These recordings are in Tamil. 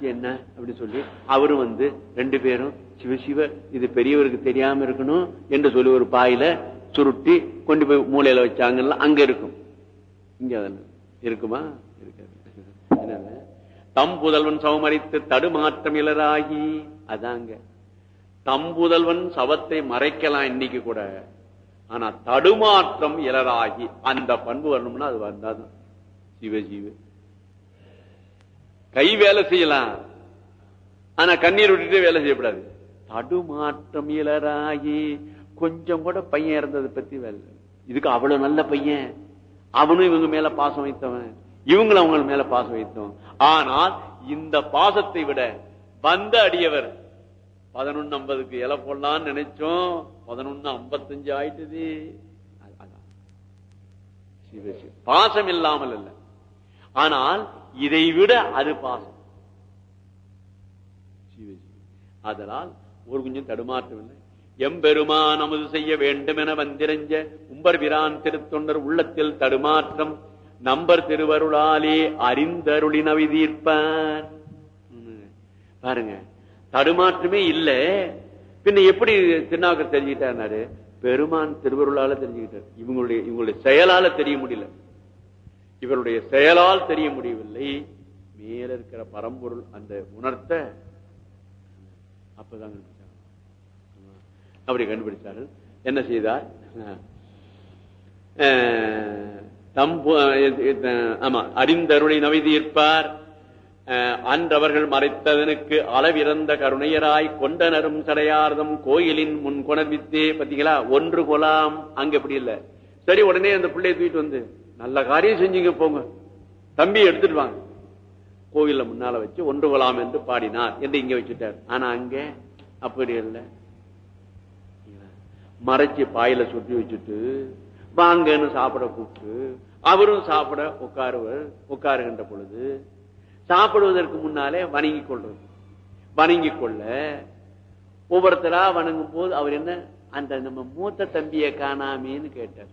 என்ன அப்படின்னு சொல்லி அவரும் வந்து ரெண்டு பேரும் சிவ சிவ இது பெரியவருக்கு தெரியாம இருக்கணும் என்று சொல்லி ஒரு பாயில சுருட்டி கொண்டு போய் மூலையில வச்சாங்கல்ல அங்க இருக்கும். இங்க அதெல்லாம் இருக்குமா? இருக்காது. தம் புதல்வன் சவமரித்து தடுமாற்றம் இலராகி. அதாங்க தம் புதல்வன் சவத்தை மறைக்கலாம் இன்னைக்கு கூட. ஆனா தடுமாற்றம் இலராகி. அந்த பண்பு வரணும்னா அது வந்தாதான். சிவ சிவ. கை வேலை செய்யலாம். ஆனா கண்ணீர் விட்டுட்டு வேலை செய்யக்கூடாது. தடுமாற்றம் இலராகி கொஞ்சம் கூட பையன் இறந்ததை பத்தி வேலை இதுக்கு அவ்வளவு நல்ல பையன். அவனும் இவங்க மேல பாசம் வைத்தவன். இவங்களும் அவங்க மேல பாசம் வைத்தவன் ஆனால் இந்த பாசத்தை விட வந்த அடியவர் பதினொன்னு ஐம்பதுக்கு இலை போடலாம்னு நினைச்சோம். பதினொன்னு ஐம்பத்தஞ்சு ஆயிட்டது. பாசம் இல்லாமல் இல்லை. ஆனால் இதை விட அது பாசம் அதனால் ஒரு கொஞ்சம் தடுமாற்றம் இல்லை. எம்பெருமான் நமது செய்ய வேண்டும் என வந்திரஞ்ச உம்பர் பிரான் திருத்தொண்டர் உள்ளத்தில் தடுமாற்றம் நம்பர் திருவருளாலே அறிந்தருளினவி தீர்ப்பார். பாருங்க தடுமாற்றமே இல்ல. பின்ன எப்படி திருநாகர் தெரிஞ்சுக்கிட்டாரு? பெருமான் திருவருளால தெரிஞ்சுக்கிட்டார். இவங்களுடைய இவங்களுடைய செயலால தெரிய முடியல. இவருடைய செயலால் தெரிய முடியவில்லை. மேல இருக்கிற பரம்பொருள் அந்த உணர்த்த அப்பதான் கண்டுபிடிச்சாங்க. அப்படி கண்டுபிடிச்சாரு. என்ன செய்தார்? தம் ஆமா அறிந்தருளை நவைதீர்ப்பார் அஹ், அன்றவர்கள் மறைத்ததனுக்கு அளவிறந்த கருணையராய் கொண்டனரும் சடையார்தம் கோயிலின் முன் கொணர்வித்தே பாத்தீங்களா? ஒன்று கொலாம். அங்க எப்படி இல்ல? சரி உடனே அந்த பிள்ளையை தூக்கிட்டு வந்து நல்ல காரியம் செஞ்சீங்க போங்க. தம்பி எடுத்துட்டு வாங்க. கோவில்ல முன்னால வச்சு ஒன்று கொலாம் என்று பாடினார் என்று இங்க வச்சுட்டார். ஆனா அங்க அப்படி இல்லை. மறைச்சு பாயில சுற்றி வச்சுட்டு வாங்கன்னு சாப்பிட கூப்பிட்டு அவரும் சாப்பிட உட்காருவர் உட்காருகின்ற பொழுது சாப்பிடுவதற்கு முன்னாலே வணங்கி கொள்றது. வணங்கி கொள்ள ஒவ்வொருத்தரா வணங்கும் போது அவர் என்ன அந்த நம்ம மூத்த தம்பியை காணாமேன்னு கேட்டார்.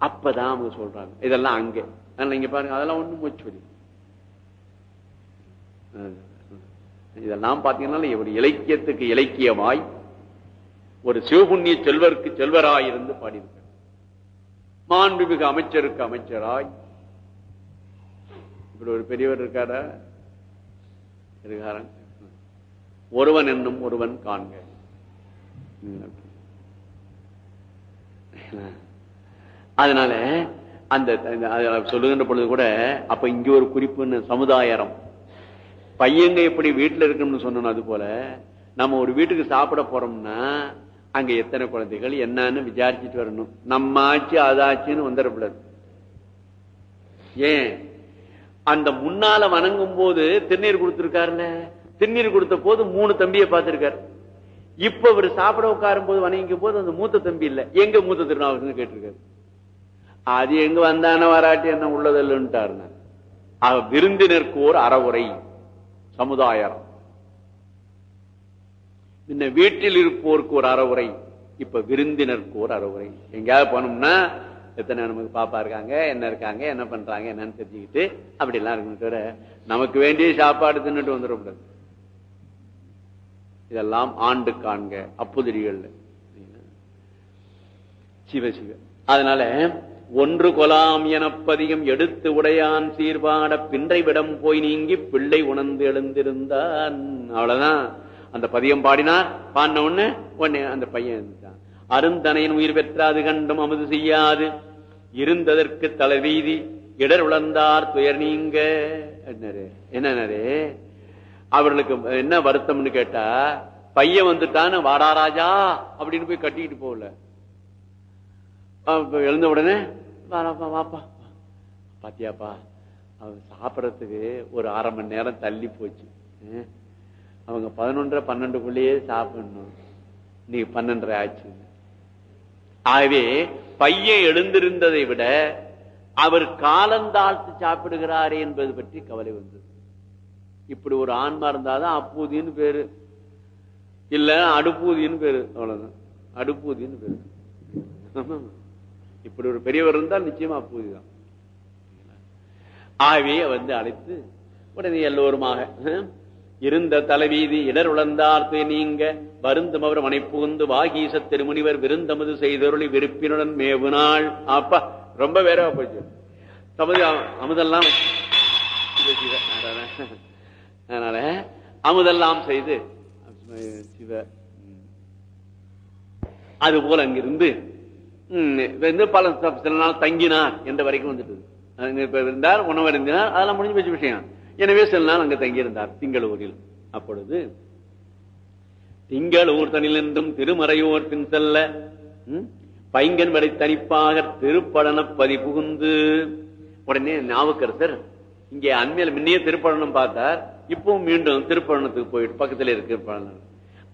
அப்பதான் அவங்க சொல்றாங்க. இதெல்லாம் அங்க. அதனால இங்க பாருங்க அதெல்லாம் ஒண்ணும் மூச்சு இதெல்லாம் பாத்தீங்கன்னா இவர் இலக்கியத்துக்கு இலக்கியமாய் ஒரு சிவபுண்ணிய செல்வருக்கு செல்வராய் இருந்து பாடியிருக்க மாண்புமிகு அமைச்சருக்கு அமைச்சராய். இப்படி ஒரு பெரியவர் இருக்காரா? இருக்காரன் ஒருவன் என்னும் ஒருவன் காண்க. அதனால அந்த சொல்லுகின்ற பொழுது கூட அப்ப இங்க ஒரு குறிப்புன்னு சமுதாயம் பையங்க எப்படி வீட்டுல இருக்கணும்னு சொன்னோம் அது போல நம்ம ஒரு வீட்டுக்கு சாப்பிட போறோம்னா அங்க எத்தனை குழந்தைகள் என்னன்னு விசாரிச்சுட்டு வரணும். நம்ம ஆச்சு அதாச்சுன்னு வந்துடக்கூடாது ஏன்? அந்த முன்னால வணங்கும் போது திருநீர் கொடுத்திருக்காருல்ல? திருநீர் கொடுத்த போது மூணு தம்பியை பார்த்திருக்காரு. இப்ப அவர் சாப்பிட உட்காரும் போது வணங்கும் போது அந்த மூத்த தம்பி இல்ல. எங்க மூத்த திருநாவுக்கு கேட்டிருக்காரு. அது எங்க வந்தான வராட்டி என்ன உள்ளதில்லைன்ட்டாருன்னு. விருந்தினருக்கு ஒரு அறவுரை சமுதாயம் இந்த வீட்டில் இருப்போருக்கு ஒரு அறவுரை இப்ப விருந்தினருக்கு ஒரு அறவுரை. எங்கேயாவது போனோம்னா எத்தனை நமக்கு பாப்பா இருக்காங்க என்ன இருக்காங்க என்ன பண்றாங்க என்னன்னு தெரிஞ்சுக்கிட்டு அப்படி எல்லாம் இருக்கணும் தவிர நமக்கு வேண்டிய சாப்பாடு தின்னுட்டு வந்துடக்கூடாது. இதெல்லாம் ஆண்டு காண்க அப்புதிரிகள் சிவ சிவ. அதனால ஒன்று கொலாம் எனப்பதிகம் எடுத்து உடையான் சீர்பாட பின்றை விடம் போய் நீங்கி பிள்ளை உணர்ந்து எழுந்திருந்தான். அவ்வளவுதான். அந்த பதியம் பாடினார். பாடின உடனே உடனே அந்த பையன் அருந்தனையின் உயிர் பெற்றாது கண்டும் அமுது செய்யாது. இருந்ததற்கு தலைவீதி இடர் உழந்தார் துயர் நீங்க. என்னரு அவர்களுக்கு என்ன வருத்தம்னு கேட்டா பையன் வந்துட்டான்னு வாடா ராஜா அப்படின்னு போய் கட்டிக்கிட்டு போகல. எழுந்த உடனே வாப்பா வாப்பா. பாத்தியாப்பா அவன் சாப்பிடறதுக்கு ஒரு அரை மணி நேரம் தள்ளி போச்சு. அவங்க பதினொன்றரை பன்னெண்டுக்குள்ளேயே சாப்பிடணும். நீ பன்னெண்டரை ஆச்சு. ஆகவே பையன் எழுந்திருந்ததை விட அவர் காலந்தாழ்த்து சாப்பிடுகிறாரே என்பது பற்றி கவலை வந்தது. இப்படி ஒரு ஆன்மா இருந்தாதான் அப்பூதின்னு பேரு. இல்ல அடுப்பூதின்னு பேரு. அவ்வளவுதான். அடுப்பூதின்னு பேரு. இப்படி ஒரு பெரியவர் இருந்தால் நிச்சயமா அப்பூதி ஆகவே வந்து அழைத்து உடனே எல்லோருமாக இருந்த தலைவீதி இடர் உழந்தார்த்து நீங்க வருந்தும் அவர் மனைப்புகுந்து வாகீச திருமுனிவர் விருந்தமது செய்தொருளி விருப்பினுடன் மேவுனாள் அப்பா ரொம்ப வேற போச்சு. தமது அமுதெல்லாம் அதனால அமுதெல்லாம் செய்து சிவ அது போல அங்கிருந்து வந்து பல சில நாள் தங்கினார் என்ற வரைக்கும் வந்துட்டு இப்ப இருந்தார் உணவு இருந்தார் அதெல்லாம் முடிஞ்சு போச்சு விஷயம். எனவே சில நாள் அங்க தங்கியிருந்தார் திங்களூரில். அப்பொழுது திங்களூர் தனிலென்றும் திருமறையோர் பின் செல்ல பைங்கன் வரை தனிப்பாக திருப்படன பதி புகுந்து உடனே நாவுக்கரசர் இங்கே அண்மையில் முன்னே திருப்பழனம் பார்த்தார் இப்பவும் மீண்டும் திருப்பழனத்துக்கு போயிட்டு பக்கத்துல இருக்கு பழனம்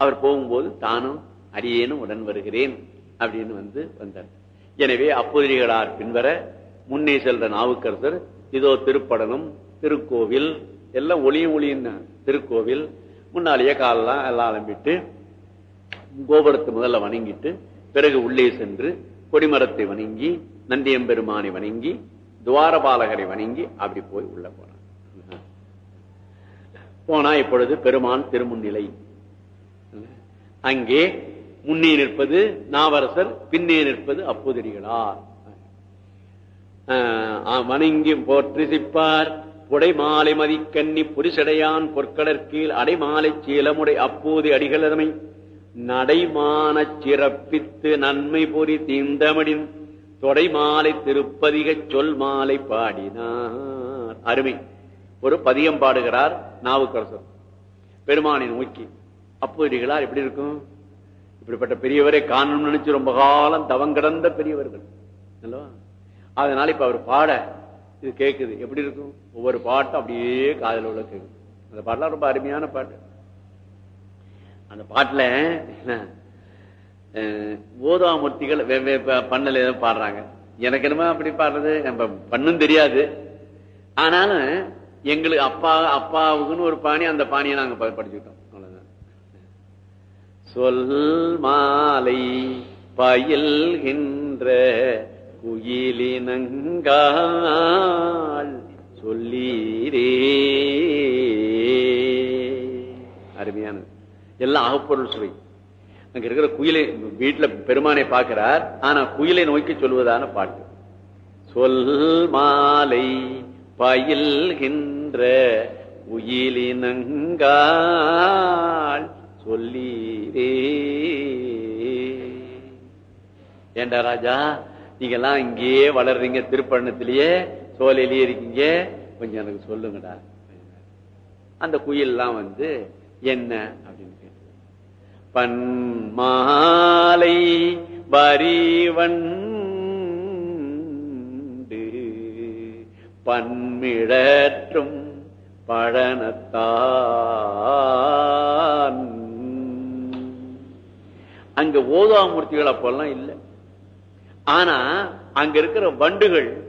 அவர் போகும்போது தானும் அரியேனும் உடன் வருகிறேன். அப்படின்னு வந்து வந்தார். எனவே அப்புதிரிகளார் பின்வர முன்னே செல்ற நாவுக்கரசர் இதோ திருப்படனம் திருக்கோவில் எல்லாம் ஒளியும் ஒளியும் திருக்கோவில் முன்னாலேயே காலெல்லாம் எல்லாம் அலம்பிட்டு கோபுரத்தை முதல்ல வணங்கிட்டு பிறகு உள்ளே சென்று கொடிமரத்தை வணங்கி நந்தியம்பெருமானை வணங்கி துவாரபாலகரை வணங்கி அப்படி போய் உள்ள போனார். போனா இப்பொழுது பெருமான் திருமுன்னிலை. அங்கே முன்னே நிற்பது நாவரசர் பின்னே நிற்பது அப்போதிரிகளார். வணங்கி போற்றி சிப்பார் புடை மாலை மதிக்கண்ணி புரிசடையான் பொற்கடற்கீழ் அடைமாலை சீலமுடை அப்போது அடிகளமை நடைமானச் சிறப்பித்து நன்மை பொறி தீந்தமடின் தொடை மாலை திருப்பதிக சொல் மாலை பாடினார். அருமை. ஒரு பதியம் பாடுகிறார் நாவுக்கரசர். பெருமானை நோக்கி அப்போதிகளார் எப்படி இருக்கும்? இப்படிப்பட்ட பெரியவரை காணணும்னு நினைச்சு ரொம்ப காலம் தவங்கிடந்த பெரியவர்கள். அல்லவா? அதனால இப்ப அவர் பாட இது கேக்குது. எப்படி இருக்கும்? ஒவ்வொரு பாட்டும் அப்படியே காதல உள்ள கேக்குது. அந்த பாட்டுலாம் ரொம்ப அருமையான பாட்டு. அந்த பாட்டுல ஓதாமூர்த்திகள் வெவ்வேறு பண்ணல ஏதோ பாடுறாங்க. எனக்கு என்னமோ அப்படி பாடுறது? நம்ம பண்ணும் தெரியாது. ஆனாலும் எங்களுக்கு அப்பா அப்பாவுக்குன்னு ஒரு பாணி அந்த பாணியை நாங்க ப- படிச்சுக்கிட்டோம். சொல் மாலை பயில்கின்ற குயிலினங்கால் சொல்லீரே. அருமையானது. எல்லாம் அகப்பொருள் சுவை. அங்க இருக்கிற குயிலை வீட்டுல பெருமானை பார்க்கிறார். ஆனா குயிலை நோக்கி சொல்வதான பாட்டு. சொல் மாலை பயில்கின்ற உயிலினங்காள் சொல்லீரே. ஏண்டா ராஜா நீங்க எல்லாம் இங்கேயே வளர்றீங்க திருப்பண்ணத்திலேயே சோலையிலேயே இருக்கீங்க. கொஞ்சம் எனக்கு சொல்லுங்கடா. அந்த குயில்லாம் வந்து என்ன? அப்படின்னு கேட்டு பன்மாலை வரிவண்டு பன்மிழற்றும் பழனத்தான் அங்க ஓதாமூர்த்திகள் அப்பெல்லாம் இல்லை. ஆனா அங்க இருக்கிற வண்டுகள்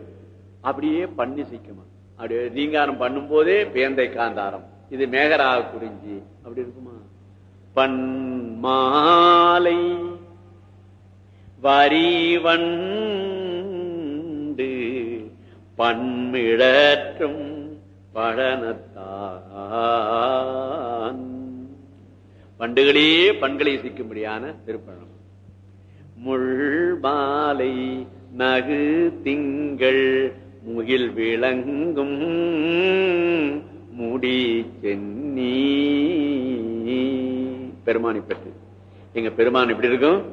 அப்படியே பண்ணி சிக்குமா. அப்படியே ரீங்காரம் பண்ணும் போதே பேந்தை காந்தாரம். இது மேகராக குறிஞ்சி. அப்படி இருக்குமா? பன்மாலை வரிவண்டு பன்மிழற்றும் பழனத்தான். பண்டுகளே பண்களை சிக்கும்படியான திருப்பழம் முள் மாலை நகு திங்கள் முகில் விளங்கும் முடி சென்னி. பெருமானை பற்றி. எங்க பெருமான் எப்படி இருக்கும்?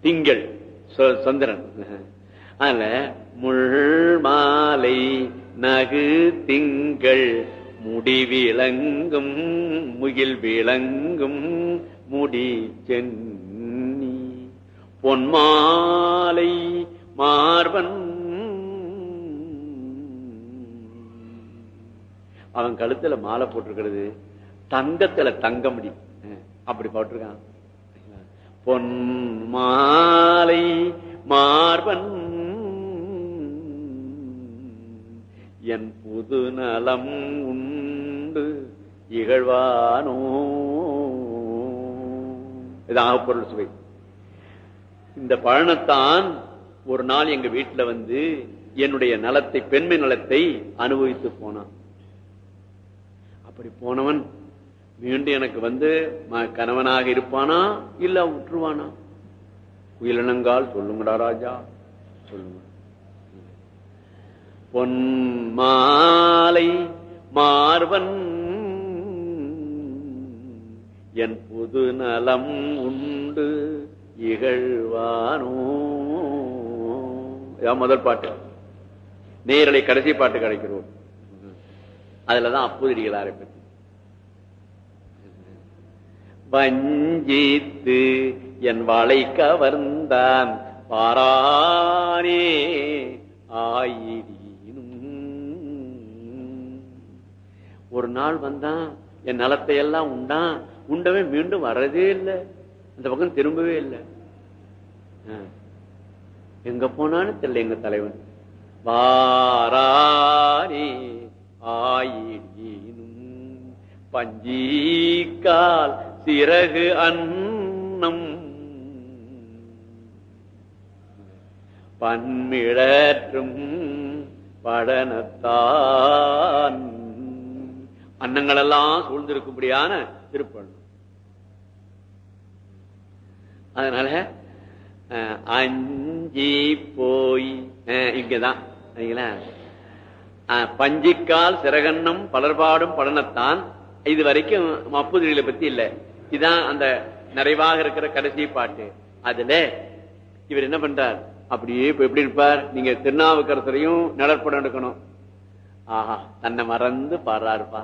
திங்கள் சொ- சந்திரன். அதுல முள் மாலை நகு திங்கள் முடிவிளங்கும் முகில் விளங்கும் முடி சென்னி. பொன்மாலை மார்பன். அவன் கழுத்துல மாலை போட்டிருக்கிறது. தங்கத்துல தங்கமுடி. அப்படி போட்டிருக்கான். பொன் மாலை மார்பன். என் புது நலம் உண்டு இகழ்வானோ. இதாக பொருள் சுவை. இந்த பழனத்தான் ஒரு நாள் எங்க வீட்டுல வந்து என்னுடைய நலத்தை பெண்மை நலத்தை அனுபவித்து போனான். அப்படி போனவன் மீண்டும் எனக்கு வந்து ம- கணவனாக இருப்பானா இல்ல உற்றுவானா உயிரினங்கால் சொல்லுங்கடா ராஜா சொல்லுங்க. பொன் மாலை மார்வன். என் புது நலம் உண்டு இகழ்வானோ. முதல் பாட்டு. நேரலை கடைசி பாட்டு கிடைக்கிறோம் அதுலதான் அப்புதிரிகளாரை பற்றி வஞ்சித்து என் வாழை கவர்ந்தான். பாரானே ஆயி ஒரு நாள் வந்தான் என் நலத்தை எல்லாம் உண்டான் உண்டவே மீண்டும் வர்றதே இல்லை. அந்த பக்கம் திரும்பவே இல்லை. எங்க போனான்னு தெரியல எங்க தலைவன். வாரானே ஆயினும் பஞ்சீக்கால் சிறகு அன்னம். பன்மிழற்றும் படனத்தான். அன்னங்களெல்லாம் சூழ்ந்திருக்கும்படியான திருப்பண்ணம் அதனால அஹ், அஞ்சி போய் அஹ், இங்கதான் பஞ்சிக்கால் சிறகண்ணம் பலர்பாடும் படனத்தான் இது வரைக்கும் மப்புதிரிகளை பத்தி இல்ல. இதுதான் அந்த நிறைவாக இருக்கிற கடைசி பாட்டு. அதுல இவர் என்ன பண்றார்? அப்படியே இப்ப எப்படி இருப்பார்? நீங்க திருநாவுக்கரசரையும் நடற்படம் எடுக்கணும். ஆஹா தன்னை மறந்து பாடுறாருப்பா.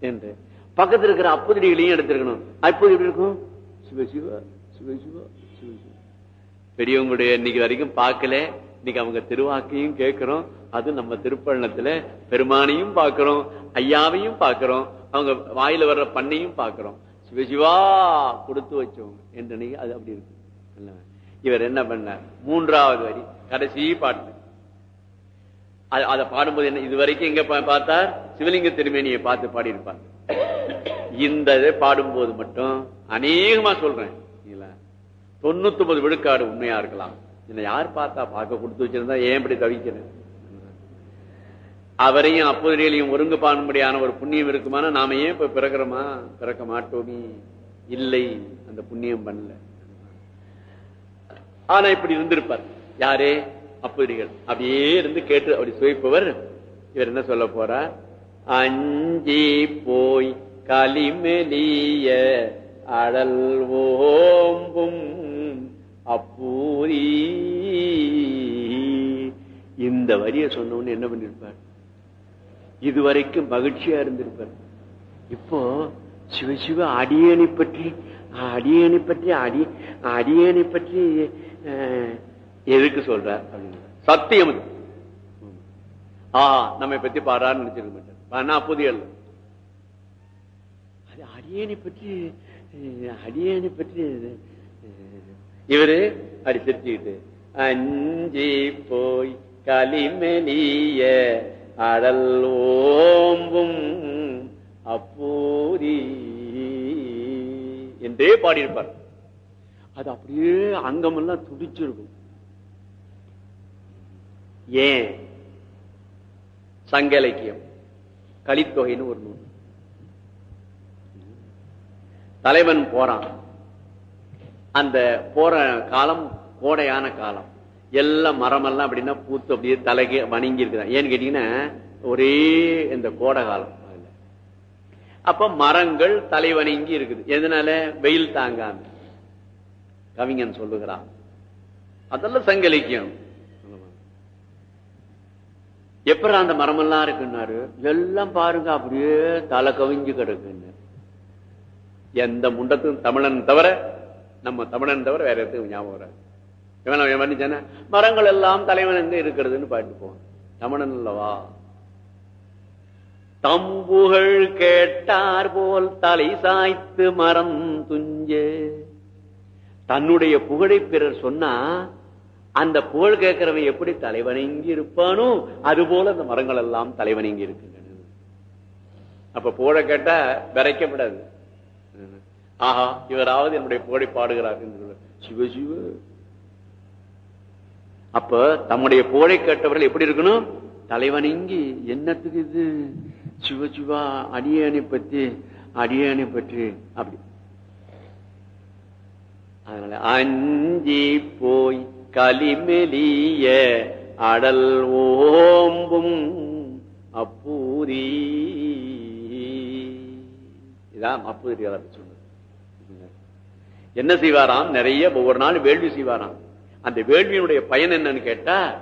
என்று. பக்கத்துல இருக்கிற அப்புதிரிகளையும் எடுத்திருக்கணும். அப்போது எப்படி இருக்கும்? சிவ சிவ சிவ சிவ சிவ சிவ. பெரியவங்களுடைய இன்னைக்கு வரைக்கும் பார்க்கல. இன்னைக்கு அவங்க திருவாக்கையும் கேட்கிறோம். அது நம்ம திருப்பள்ளத்துல பெருமானையும் பார்க்கிறோம் ஐயாவையும் பார்க்கிறோம். அவங்க வாயில வர்ற பண்ணையும் பார்க்கிறோம். சிவசிவா கொடுத்து வச்சவங்க. என்று அது அப்படி இருக்கு? இவர் என்ன பண்ணார்? மூன்றாவது வரி கடைசி பாட்டு. அதை பாடும்போது என்ன இது வரைக்கும் எங்க பார்த்தார்? சிவலிங்க திருமேனியை பார்த்து பாடியிருப்பார். இந்த பாடும்போது மட்டும் அநேகமா சொல்றேன். தொண்ணூத்தி ஒன்பது விழுக்காடு உண்மையா இருக்கலாம். என்ன யார் பார்த்தா பார்க்க கொடுத்து வச்சிருந்தா ஏன் இப்படி தவிக்கிறேன் அவரையும் அப்போதையிலையும் ஒருங்கு பாடும்படியான ஒரு புண்ணியம் இருக்குமானா நாம ஏன் இப்ப பிறக்கிறோமா? பிறக்க மாட்டோமே. இல்லை அந்த புண்ணியம் பண்ணல. ஆனா இப்படி இருந்திருப்பார். யாரே? அப்போதிகள் அப்படியே இருந்து கேட்டு அப்படி சுவைப்பவர். இவர் என்ன சொல்ல போறார்? அஞ்சி போய் களிமெலிய அடல் ஓம்பும் அப்பூரி. இந்த வரிய சொன்ன என்ன பண்ணிருப்பார்? இதுவரைக்கும் மகிழ்ச்சியா இருந்திருப்பார். இப்போ சிவ சிவ அடியனை பற்றி அடியனை பற்றி அடி அடியனை பற்றி அஹ், எதுக்கு சொல்றார் சத்தியம். ஆ நம்மை பத்தி பாடுறான்னு நினைச்சிருக்க மாட்டார். ஆனா புதிய அடியனை பற்றி அடியனை பற்றி இவரு அடி சிரிச்சுக்கிட்டு அஞ்சி போய் களிமெலிய அடல் ஓம்பும் அப்பூரி என்றே பாடியிருப்பார். அது அப்படியே அங்கமெல்லாம் துடிச்சிருக்கும். ஏன்? சங்க இலக்கியம் கலித்தொகைன்னு ஒரு நூல். தலைவன் போறான். அந்த போற காலம் கோடையான காலம். எல்லாம் மரமெல்லாம் அப்படின்னா பூத்து அப்படியே தலைக்கு வணங்கி இருக்குதான். ஏன்னு கேட்டீங்கன்னா ஒரே இந்த கோடை காலம் அப்ப மரங்கள் தலை வணங்கி இருக்குது. எதனால? வெயில் தாங்காம. கவிஞன் சொல்லுகிறான். அதெல்லாம் சங்க எப்படி அந்த மரமெல்லாம் இருக்குன்னாரு? எல்லாம் பாருங்க அப்படியே தலை கவிஞ்சு கிடக்குன்னு. எந்த முண்டத்தும் தமிழன் தவிர நம்ம தமிழன் தவிர வேற எதுவும் ஞாபகம் வராது. இவன் மரங்கள் எல்லாம் தலைவன் எங்க இருக்கிறதுன்னு பாட்டு போவான். தமிழன் அல்லவா? தம்புகள் கேட்டார் போல் தலை சாய்த்து மரம் துஞ்சே. தன்னுடைய புகழை பிறர் சொன்னா அந்த புகழ் கேட்கிறவன் எப்படி தலைவணங்கி இருப்பானோ அது போல அந்த மரங்கள் எல்லாம் தலைவணங்கி இருக்கின்றன. அப்ப புகழ கேட்டா விரைக்கப்படாது ஆஹா இவராவது என்னுடைய புகழை பாடுகிறார் என்று சிவ சிவ. அப்ப தம்முடைய புகழை கேட்டவர்கள் எப்படி இருக்கணும்? தலைவணங்கி என்னத்துக்கு இது? சிவ சிவா அடியானை பற்றி அடியானை பற்றி அப்படி. அதனால அஞ்சி போய் கலிமெலிய அடல் ஓம்பும் அப்பூரி. இதான் அப்பூரி சொன்னது என்ன செய்வாராம்? நிறைய ஒவ்வொரு நாள் வேள்வி செய்வாராம். அந்த வேள்வியினுடைய பயன் என்னன்னு கேட்டா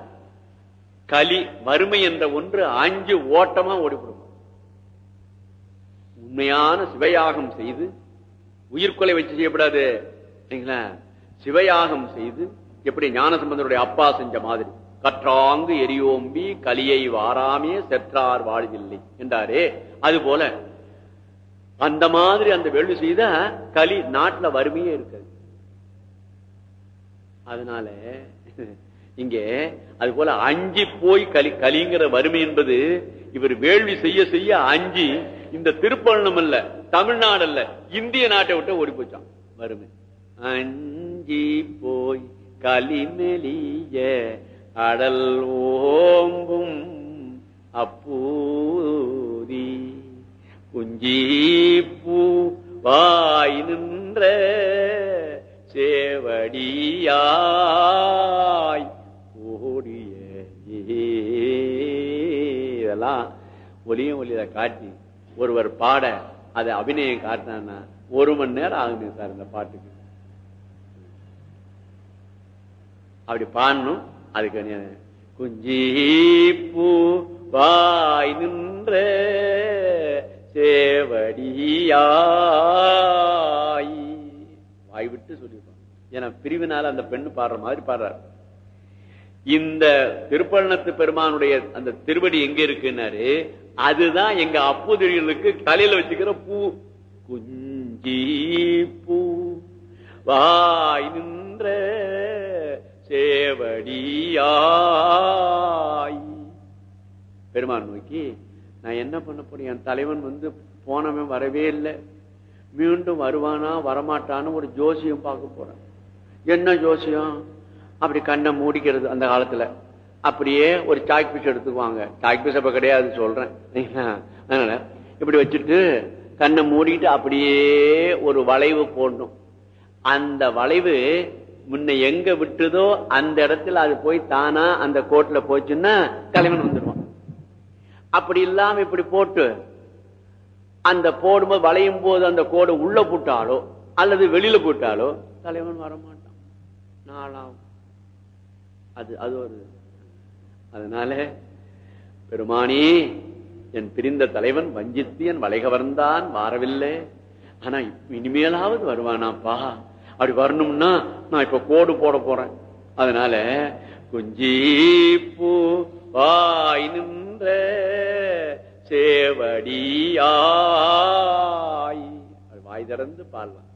களி வறுமை என்ற ஒன்று அஞ்சு ஓட்டமா ஓடிவிடும். உண்மையான சிவயாகம் செய்து உயிர்கொலை வச்சு செய்யப்படாது. சரிங்களா? சிவயாகம் செய்து எப்படி ஞானசம்பந்தருடைய அப்பா செஞ்ச மாதிரி. கற்றாங்கு எரியோம்பி கலியை வாராமே செற்றார் வாழ்வில்லை என்றாரே. அது போல அந்த மாதிரி அந்த வேள்வி செய்த களி நாட்டுல வறுமையே இருக்காது. அதனால இங்கே அது போல அஞ்சி போய் களி களிங்கிற வறுமை என்பது இவர் வேள்வி செய்ய செய்ய அஞ்சி இந்த திருப்பள்ளம் அல்ல தமிழ்நாடு அல்ல இந்திய நாட்டை விட்டு ஓடி போச்சான் வறுமை. அஞ்சி போய் கலிமெலிய அடல் ஓம்பும் அப்பூரி குஞ்சீப்பூ பூ வாய் நின்ற சேவடியாய் ஓடிய இதெல்லாம் ஒலியும் ஒளிய காட்டி ஒருவர் பாட அதை அபிநயம் காட்டினா ஒரு மணி நேரம் ஆகுது சார் இந்த பாட்டுக்கு. அப்படி பாடணும். அதுக்கு குஞ்சி பூ வாய் நின்ற சேவடியாய். வாய் விட்டு சொல்லியிருப்பான் ஏன்னா பிரிவினால அந்த பெண்ணு பாடுற மாதிரி பாடுறார். இந்த திருப்பழனத்து பெருமானுடைய அந்த திருவடி எங்க இருக்குன்னாரு? அதுதான் எங்க அப்புதிரிகளுக்கு தலையில வச்சுக்கிற பூ. குஞ்சி பூ வாய் நின்ற சேவடியாய் பெருமான் நோக்கி நான் என்ன பண்ண போறேன்? என் தலைவன் வந்து போனவன் வரவே இல்லை. மீண்டும் வருவானா வரமாட்டான்னு ஒரு ஜோசியம் பார்க்க போறேன். என்ன ஜோசியம்? அப்படி கண்ணை மூடிக்கிறது அந்த காலத்துல. அப்படியே ஒரு சாக் பீஸ் எடுத்துக்குவாங்க. சாக் பீஸ் அப்ப கிடையாது சொல்றேன். அதனால இப்படி வச்சுட்டு கண்ணை மூடிட்டு அப்படியே ஒரு வளைவு போடணும். அந்த வளைவு முன்ன எங்க விட்டுதோ அந்த இடத்துல அது போய் தானா அந்த கோட்ல போச்சுன்னா தலைவன் வந்துடுவான் அப்படி இல்லாம இப்படி போட்டு அந்த போடும்போது வளையும் போது அந்த கோடு உள்ள போட்டாலோ அல்லது வெளியில போட்டாலோ தலைவன் வரமாட்டான். நாளாம் அது அது ஒரு அதனால பெருமானி என் பிரிந்த தலைவன் வஞ்சித்து என் வளைகவர்ந்தான் வரவில்லை. ஆனா இனிமேலாவது வருவானாப்பா. அப்படி வரணும்னா நான் இப்ப கோடு போட போறேன். அதனால குஞ்சி பூ வாய் நின்ற சேவடியாய். வாய் திறந்து பாடலாம்.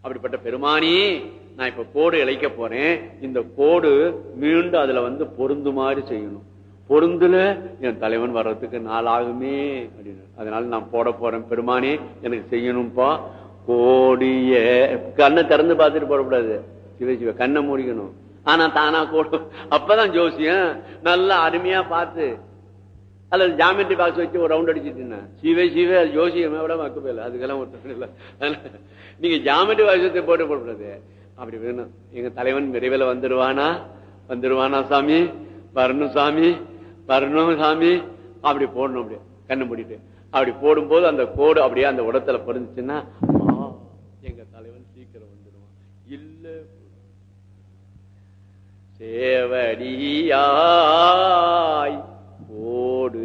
அப்படிப்பட்ட பெருமானி நான் இப்ப கோடு இழைக்க போறேன். இந்த கோடு மீண்டும் அதுல வந்து பொருந்துமாறு செய்யணும். பொருந்துல என் தலைவன் வர்றதுக்கு நாளாகுமே அப்படின்னு. அதனால நான் போட போறேன். பெருமானே எனக்கு செய்யணும்ப்பா கோடிய. கண்ணை திறந்து பார்த்துட்டு போடக்கூடாது சிவ சிவ கண்ணை மூடிக்கணும். ஆனா தானா கூடும் அப்பதான் ஜோசியம் நல்லா அருமையா பார்த்து அல்லது ஜாமெட்ரி பாக்ஸ் வச்சு ஒரு ரவுண்ட் அடிச்சுட்டு சிவ சிவ ஜோசியமே விட மக்க போயில. அதுக்கெல்லாம் ஒருத்தர் இல்லை. நீங்க ஜாமெட்ரி பாக்ஸத்தை போட்டு போடக்கூடாது. அப்படி வேணும். எங்க தலைவன் விரைவில் வந்துருவானா? வந்துருவானா சாமி? வரணும் சாமி. வரணும் சாமி. அப்படி போடணும் அப்படி. கண்ணு மூடிட்டு. அப்படி போடும்போது அந்த கோடு அப்படியே அந்த உடத்துல பொருந்துச்சுன்னா எங்க தலைவன் சீக்கிரம் வந்துடுவான் இல்ல சேவடியாய் கோடு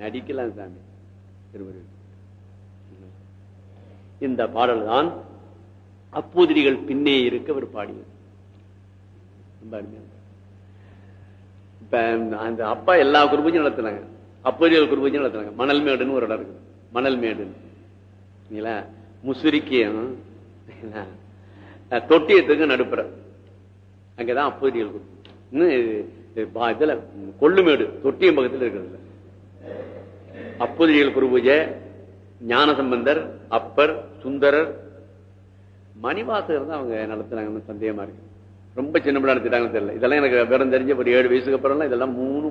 நடிக்கலாம் சாமி திருமணம் இந்த பாடல் தான் அப்பூதிரிகள் பின்னே இருக்க ஒரு பாடியது. ரொம்ப அருமையா இப்ப அந்த அப்பா எல்லா குருபூஜையும் நடத்துனாங்க அப்பூதிரிகள் குருபூஜையும் நடத்துனாங்க மணல் மேடுன்னு ஒரு இடம் இருக்குது மணல் மேடுன்னு. முசுரிக்கியம் தொட்டியத்துக்கு நடுப்புற. அங்கதான் அப்பகுதிகள் குரு இன்னும் இதுல கொள்ளுமேடு தொட்டியம் பக்கத்தில் இருக்கிறது அப்பூதிரிகள் குருபூஜை ஞானசம்பந்தர் அப்பர் சுந்தரர். மணிவாசகர் தான் அவங்க நடத்துனாங்கன்னு சந்தேகமா இருக்கு. ரொம்ப சின்ன பிள்ளை நடத்திட்டாங்கன்னு தெரியல. இதெல்லாம் எனக்கு விவரம் தெரிஞ்ச ஒரு ஏழு வயசுக்கு அப்புறம்லாம் இதெல்லாம் மூணு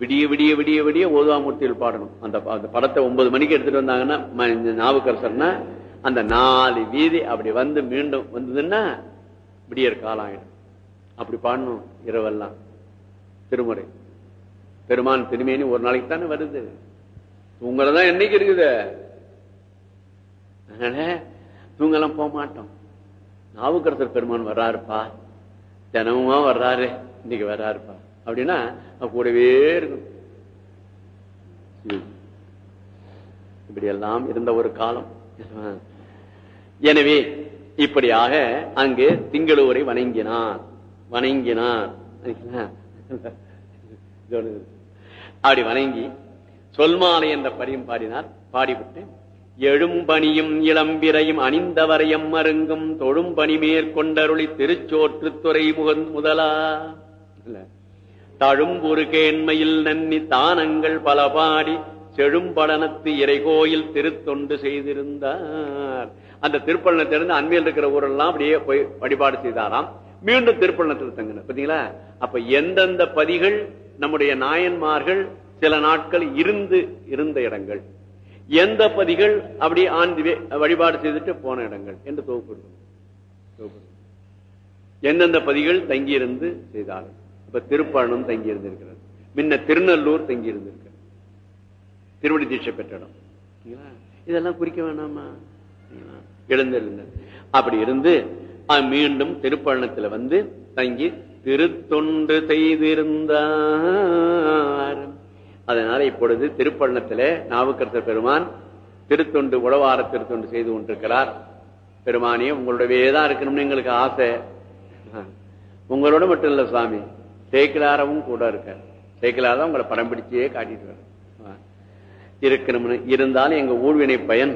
விடிய விடிய விடிய விடிய ஓதுவாமூர்த்தியில் பாடணும். அந்த அந்த படத்தை ஒன்பது மணிக்கு எடுத்துட்டு வந்தாங்கன்னா இந்த நாவுக்கரசர்னா அந்த நாலு வீதி அப்படி வந்து மீண்டும் வந்ததுன்னா விடியற் காலம் ஆயிடும் அப்படி பாடணும் இரவெல்லாம். திருமுறை. பெருமான் திருமேனி ஒரு நாளைக்கு தானே வருது. தூங்கலதான் என்னைக்கு இருக்குது? அதனால தூங்கலாம் போக மாட்டோம். நாவுக்கரசர் பெருமான் வர்றாருப்பா. தினமுமா வர்றாரு. இன்னைக்கு வர்றாருப்பா. அப்படின்னா கூடவே இருக்கும். இப்படி எல்லாம் இருந்த ஒரு காலம். எனவே இப்படியாக அங்கு திங்களூரை வணங்கினார். வணங்கினார். அப்படி வணங்கி சொல்மாலை என்ற படியும் பாடினார். பாடிவிட்டு எழும்பணியும் இளம்பிரையும் அணிந்தவரையும் மருங்கும் தொழும்பணி மேற்கொண்டருளி திருச்சோற்றுத்துறை முகன் முதலா. இல்ல தழும்புரு கேண்மையில் நன்னி தானங்கள் பல பாடி செழும்படனத்து இறைகோயில் திருத்தொண்டு செய்திருந்தார். அந்த திருப்பள்ளத்திலிருந்து அண்மையில் இருக்கிற ஊரெல்லாம் அப்படியே போய் வழிபாடு செய்தாராம். மீண்டும் திருப்பள்ளத்தில் தங்கின பாத்தீங்களா அப்ப எந்தெந்த பதிகள் நம்முடைய நாயன்மார்கள் சில நாட்கள் இருந்து இருந்த இடங்கள் எந்த பதிகள் அப்படி ஆண்டு வழிபாடு செய்துட்டு போன இடங்கள் என்று தொகுப்பு எந்தெந்த பதிகள் தங்கியிருந்து செய்தார்கள்? இப்ப திருப்பழனம் தங்கி இருந்திருக்கிறது முன்ன திருநல்லூர் தங்கி இருந்திருக்கிறது திருவடி தீட்சை பெற்ற இடம். இதெல்லாம் குறிக்க வேணாமா? சரிங்களா? அப்படி இருந்து மீண்டும் திருப்பழனத்துல வந்து தங்கி திருத்தொண்டு செய்திருந்தார். அதனால இப்பொழுது திருப்பழனத்துல நாவுக்கரசர் பெருமான் திருத்தொண்டு உழவார திருத்தொண்டு செய்து கொண்டிருக்கிறார். பெருமானே உங்களுடவே தான் இருக்கணும்னு எங்களுக்கு ஆசை. உங்களோட மட்டும் இல்ல சுவாமி. சேக்கிலாரவும் கூட இருக்க சேக்கிலார தான் உங்களை படம் பிடிச்சே காட்டிட்டு இருக்கணும்னு இருந்தாலும் எங்க ஊழ்வினை பயன்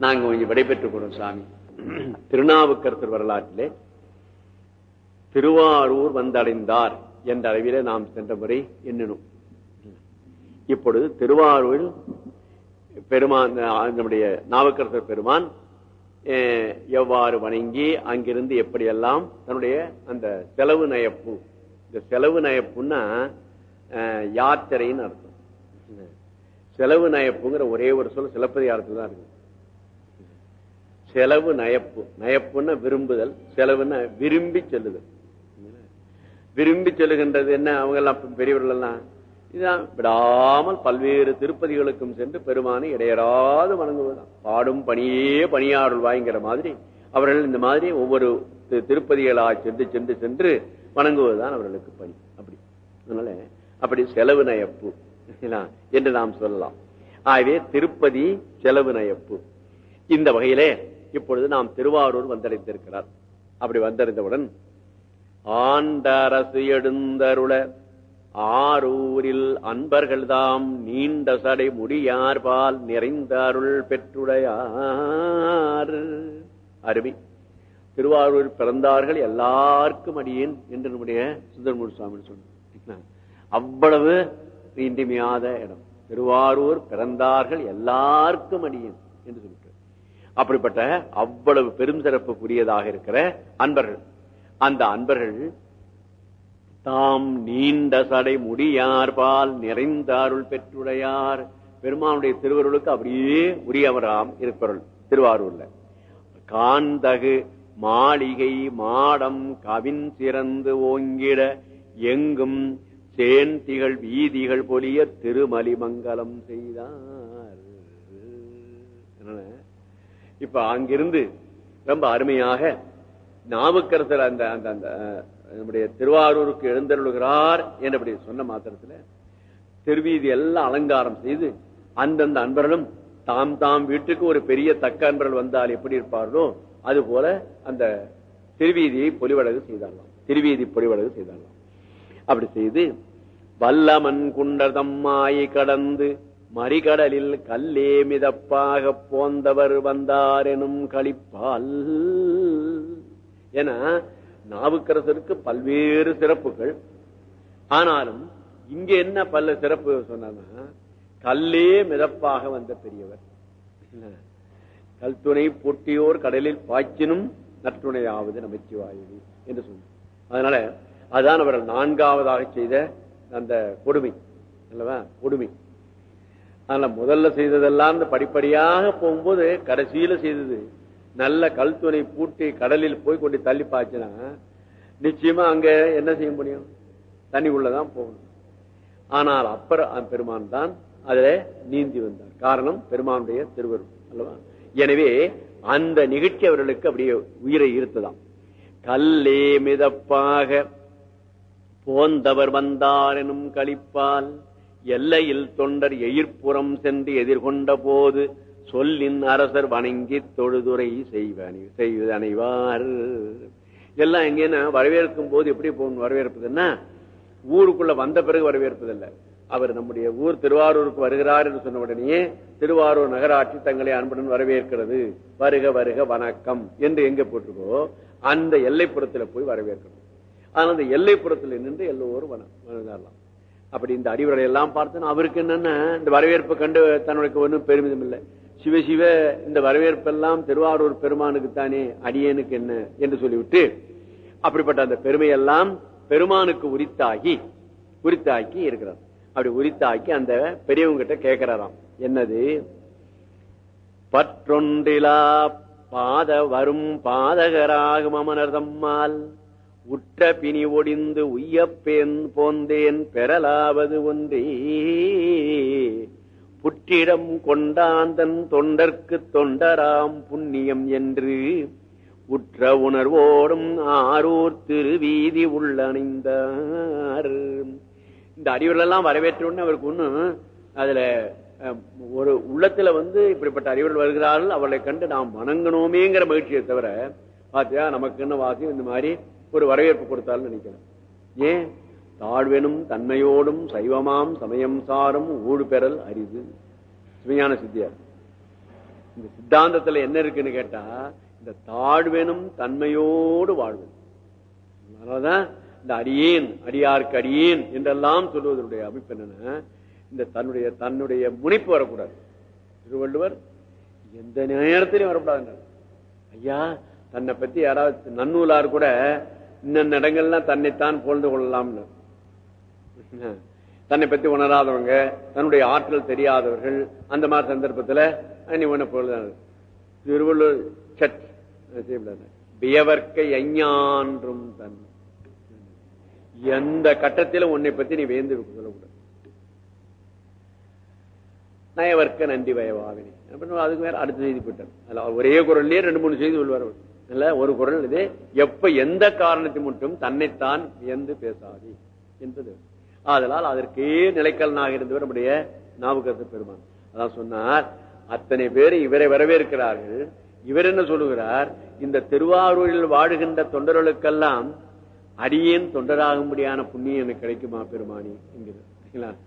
நாங்க கொஞ்சம் விடைபெற்றுக் கொள்வோம் சாமி. திருநாவுக்கரசர் வரலாற்றிலே திருவாரூர் வந்தடைந்தார் என்ற அளவிலே நாம் சென்ற முறை எண்ணணும் இப்பொழுது திருவாரூரில் பெருமான் நம்முடைய நாவுக்கரசர் பெருமான் எவ்வாறு வணங்கி அங்கிருந்து எப்படியெல்லாம் தன்னுடைய அந்த செலவு நயப்பு இந்த செலவு நயப்புன்னா அஹ், யாத்திரைன்னு அர்த்தம். செலவு நயப்புங்கிற ஒரே ஒரு சொல் சிலப்பதிகாரத்தில் தான் இருக்கு. செலவு நயப்பு. நயப்புன்னா விரும்புதல் செலவுன்னா விரும்பி செல்லுதல். விரும்பி செல்லுகின்றது என்ன அவங்க எல்லாம் பெரியவர்கள் எல்லாம் இதுதான் விடாமல் பல்வேறு திருப்பதிகளுக்கும் சென்று பெருமானை இடையராது வணங்குவதுதான். பாடும் பணியே பணியாருள் மாதிரி அவர்கள் இந்த மாதிரி ஒவ்வொரு திருப்பதிகளாக திருப்பதிகளா சென்று சென்று சென்று வணங்குவதுதான் அவர்களுக்கு பணி. அப்படி. அதனால அப்படி செலவு நயப்பு. என்று நாம் சொல்லலாம். ஆகவே திருப்பதி செலவு நயப்பு. இந்த வகையிலே இப்பொழுது நாம் திருவாரூர் வந்தடைந்திருக்கிறார். அப்படி வந்தடைந்தவுடன் ஆண்டரசு எழுந்தருள ஆரூரில் அன்பர்கள் தாம் நீண்ட சடை முடியார்பால் நிறைந்த அருள் பெற்றுடையார். அருமை திருவாரூர் பிறந்தார்கள் எல்லாருக்கும் அடியேன் என்று நம்முடைய சுந்தரமூர் சுவாமி சொன்னார். அவ்வளவு இன்றிமையாத இடம். திருவாரூர் பிறந்தார்கள் எல்லாருக்கும் அடியேன் என்று சொல்லிட்டு அப்படிப்பட்ட அவ்வளவு பெரும் சிறப்புக்குரியதாக இருக்கிற அன்பர்கள். அந்த அன்பர்கள் தாம் நீண்ட சடை முடியார்பால் நிறைந்த அருள் பெற்றுடையார். பெருமானுடைய திருவருளுக்கு அப்படியே உரியவராம் இருப்பவர்கள் திருவாரூர்ல. காந்தகு மாளிகை மாடம் கவின் சிறந்து ஓங்கிட எங்கும் சேந்திகள் வீதிகள் பொலிய திருமலிமங்கலம் செய்தார். இப்ப அங்கிருந்து ரொம்ப அருமையாக நாவுக்கரசர் அந்த அந்த அந்த அஹ், நம்முடைய திருவாரூருக்கு எழுந்தருளுகிறார் என்று சொன்ன மாத்திரத்துல திருவீதி எல்லாம் அலங்காரம் செய்து அந்தந்த அன்பர்களும் தாம் தாம் வீட்டுக்கு ஒரு பெரிய தக்க அன்பர்கள் வந்தால் எப்படி இருப்பார்களோ அது போல அந்த திருவீதியை பொலிவடகு செய்தாரலாம் திருவீதி பொலிவடகு செய்தாரலாம் அப்படி செய்து வல்லமன் குண்டதம் மாயை கடந்து மறிகடலில் கல்லே மிதப்பாக போந்தவர் வந்தார் எனும் களிப்பால். என நாவுக்கரசருக்கு பல்வேறு சிறப்புகள். ஆனாலும் இங்க என்ன பல சிறப்பு சொன்னா கல்லே மிதப்பாக வந்த பெரியவர். கல்துணை பூட்டியோர் கடலில் பாய்ச்சினும் நற்றுணையாவது நமச்சிவாயது என்று சொன்னார். அதனால அதான் அவர்கள் நான்காவதாக செய்த அந்த கொடுமை அல்லவா? கொடுமை. அதனால முதல்ல செய்ததெல்லாம் இந்த படிப்படியாக போகும்போது கடைசியில செய்தது நல்ல கல்துணை பூட்டி கடலில் போய் கொண்டு தள்ளி பாய்ச்சினா நிச்சயமா அங்க என்ன செய்ய முடியும்? தண்ணி உள்ளதான் போகணும். ஆனால் அப்பர் பெருமான் தான் அதுல நீந்தி வந்தார். காரணம் பெருமானுடைய திருவருள் அல்லவா? எனவே அந்த நிகழ்ச்சி அவர்களுக்கு அப்படியே உயிரை இருத்ததாம் கல்லே மிதப்பாக போந்தவர் வந்தார் எனும் கழிப்பால் எல்லையில் தொண்டர் எயிர்ப்புறம் சென்று எதிர்கொண்ட போது சொல்லின் அரசர் வணங்கி தொழுதுரை செய்வனி செய்வது அனைவார் எல்லாம் எங்கன்னா வரவேற்கும் போது எப்படி போகணும்? வரவேற்பதுன்னா ஊருக்குள்ள வந்த பிறகு வரவேற்பதில்லை அவர் நம்முடைய ஊர் திருவாரூருக்கு வருகிறார் என்று சொன்ன உடனே திருவாரூர் நகராட்சி தங்களை அன்புடன் வரவேற்கிறது. வருக வருக வணக்கம் என்று எங்க போட்டிருக்கோ அந்த எல்லைப்புறத்துல போய் வரவேற்கணும். ஆனால் அந்த எல்லைப்புறத்தில் நின்று எல்லோரும் வணங்கலாம். அப்படி இந்த அடிவரை எல்லாம் பார்த்தோன்னா அவருக்கு என்னன்னா இந்த வரவேற்பை கண்டு தன்னுடைய ஒன்றும் பெருமிதம் இல்லை. சிவ சிவ இந்த வரவேற்பெல்லாம் திருவாரூர் பெருமானுக்கு தானே அடியனுக்கு என்ன என்று சொல்லிவிட்டு அப்படிப்பட்ட அந்த பெருமையெல்லாம் பெருமானுக்கு உரித்தாகி உரித்தாக்கி இருக்கிறார். அப்படி உரித்தாக்கி அந்த பெரியவங்கிட்ட கேட்கிறாராம் என்னது? பற்றொன்றிலா பாத வரும் பாதகராகும் அமனர் தம்மால் உற்ற பிணி ஒடிந்து உய்யப்பேன் போந்தேன் பெறலாவது ஒன்றே. புற்றிடம் கொண்டாந்தன் தொண்டர்க்கு தொண்டராம் புண்ணியம் என்று உற்ற உணர்வோடும் ஆரூர் திருவீதி உள்ளணிந்தார். இந்த அறிவுகளெல்லாம் வரவேற்றோன்னு அவருக்கு ஒன்றும் அதுல ஒரு உள்ளத்துல வந்து இப்படிப்பட்ட அறிவுகள் வருகிறார்கள் அவர்களை கண்டு நாம் வணங்கணுமேங்கிற மகிழ்ச்சியை தவிர பார்த்தியா நமக்கு என்ன வாசியம் இந்த மாதிரி ஒரு வரவேற்பு கொடுத்தாலும் நினைக்கிறேன். ஏன்? தாழ்வெனும் தன்மையோடும் சைவமாம் சமயம் சாரும் ஊடு பெறல் அரிது. சுமையான சித்தியார் இந்த சித்தாந்தத்துல என்ன இருக்குன்னு கேட்டா இந்த தாழ்வெனும் தன்மையோடு வாழ்வது. அதனாலதான் இந்த அடியேன் அடியார்க்கு அடியேன் என்றெல்லாம் சொல்லுவதனுடைய அமைப்பு என்னன்னா இந்த தன்னுடைய தன்னுடைய முனைப்பு வரக்கூடாது. திருவள்ளுவர் எந்த நேரத்திலையும் வரக்கூடாது ஐயா தன்னை பத்தி யாராவது நன்னூலார் கூட இன்னும் இடங்கள்லாம் தன்னைத்தான் புகழ்ந்து கொள்ளலாம்னு. தன்னை பத்தி உணராதவங்க தன்னுடைய ஆற்றல் தெரியாதவர்கள் அந்த மாதிரி சந்தர்ப்பத்துல நீ உன்ன புகழ்தான் திருவள்ளுவர் சட் செய்யப்படாது வியவர்க்க தன் எந்த கட்டத்திலும் உன்னை பத்தி நீ வேந்து சொல்லக்கூடாது. நயவர்க்க நன்றி வயவாவினி. அதுக்கு வேற அடுத்த செய்தி போட்டார் அதுல ஒரே குரல்லையே ரெண்டு மூணு செய்தி சொல்வார் இல்ல ஒரு குரல் இது எப்ப எந்த காரணத்தை மட்டும் தன்னைத்தான் வியந்து பேசாது என்பது. அதனால் அதற்கே நிலைக்கலனாக இருந்தவர் நம்முடைய நாவுக்கரசு பெருமான். அதான் சொன்னார் அத்தனை பேர் இவரை வரவேற்கிறார்கள். இவர் என்ன சொல்லுகிறார்? இந்த திருவாரூரில் வாழுகின்ற தொண்டர்களுக்கெல்லாம் அடியேன் தொண்டராகும்படியான புண்ணியம் எனக்கு கிடைக்குமா பெருமானி? என்கிறார்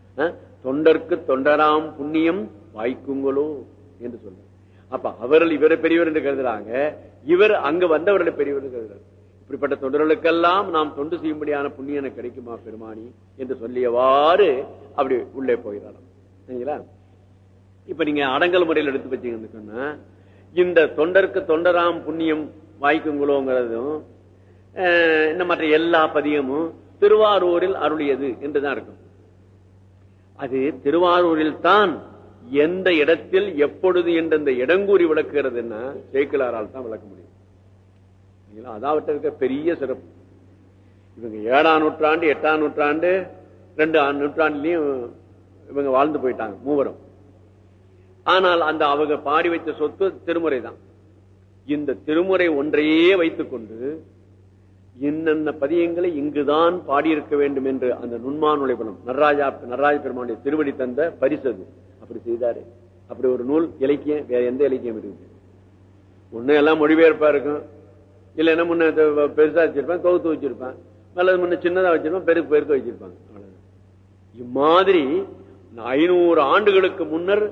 தொண்டர்க்கு தொண்டராம் புண்ணியம் வாய்க்குங்களோ என்று சொல்ற அப்ப அவர்கள் இவரை பெரியவர் என்று கருதுறாங்க. இவர் அங்கு வந்தவர்களை பெரியவர் கருதுறாங்க இப்படிப்பட்ட தொண்டர்களுக்கெல்லாம் நாம் தொண்டு செய்யும்படியான புண்ணியம் எனக்கு கிடைக்குமா பெருமானி? என்று சொல்லியவாறு அப்படி உள்ளே போகிறாராம் சரிங்களா? இப்ப நீங்க அடங்கல் முறையில் எடுத்து வச்சீங்கன்னு சொன்னா இந்த தொண்டருக்கு தொண்டராம் புண்ணியம் வாய்க்குங்களோங்கிறதும் இந்த மற்ற எல்லா பதியமும் திருவாரூரில் அருளியது என்றுதான் இருக்கும். அது திருவாரூரில் தான் எந்த இடத்தில் எப்பொழுது என்று அந்த இடங்கூறி விளக்குகிறதுன்னா சேக்கிலாரால் தான் விளக்க முடியும். அதாவது இருக்க பெரிய சிறப்பு. இவங்க ஏழாம் நூற்றாண்டு எட்டாம் நூற்றாண்டு ரெண்டு நூற்றாண்டுலயும் இவங்க வாழ்ந்து போயிட்டாங்க மூவரும். ஆனால் அந்த அவங்க பாடி வைத்த சொத்து திருமுறை தான். இந்த திருமுறை ஒன்றையே வைத்துக் கொண்டு என்னென்ன பதியங்களை இங்குதான் பாடியிருக்க வேண்டும் என்று அந்த நுண்மான் உழைப்பனம் நடராஜா நடராஜ பெருமானுடைய திருவடி தந்த பரிசது அப்படி செய்தாரு. அப்படி ஒரு நூல் இலக்கியம் வேற எந்த இலக்கியம் இருக்கு? ஒண்ணு எல்லாம் மொழிபெயர்ப்பா இருக்கும். இல்லைன்னா முன்ன பெருசா வச்சிருப்பேன் தொகுத்து வச்சிருப்பேன். அல்லது முன்ன சின்னதா வச்சிருப்பேன் பெருக்கு பெருக்க வச்சிருப்பாங்க. இம்மாதிரி ஐநூறு ஆண்டுகளுக்கு முன்னர்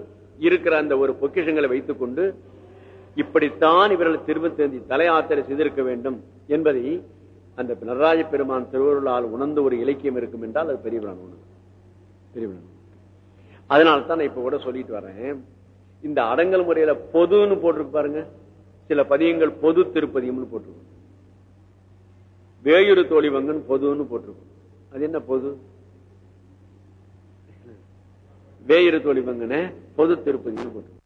இருக்கிற அந்த ஒரு பொக்கிஷங்களை வைத்துக் கொண்டு இப்படித்தான் இவர்கள் திரும்ப தலையாத்திரை செய்திருக்க வேண்டும் என்பதை அந்த நடராஜ பெருமான் திருவருளால் உணர்ந்த ஒரு இலக்கியம் இருக்கும் என்றால் அது பெரிய பெரிய அதனால தான் நான் இப்ப கூட சொல்லிட்டு வரேன் இந்த அடங்கல் முறையில பொதுன்னு போட்டிருக்கு பாருங்க. சில பதியங்கள் பொது திருப்பதியம்னு போட்டிருக்கும் வேயுறு தோழிவங்கன்னு பொதுன்னு போட்டிருக்கும் அது என்ன பொது? வேயுறு தோழிவங்கன்னு பொது திருப்பதின்னு போட்டிருக்கும்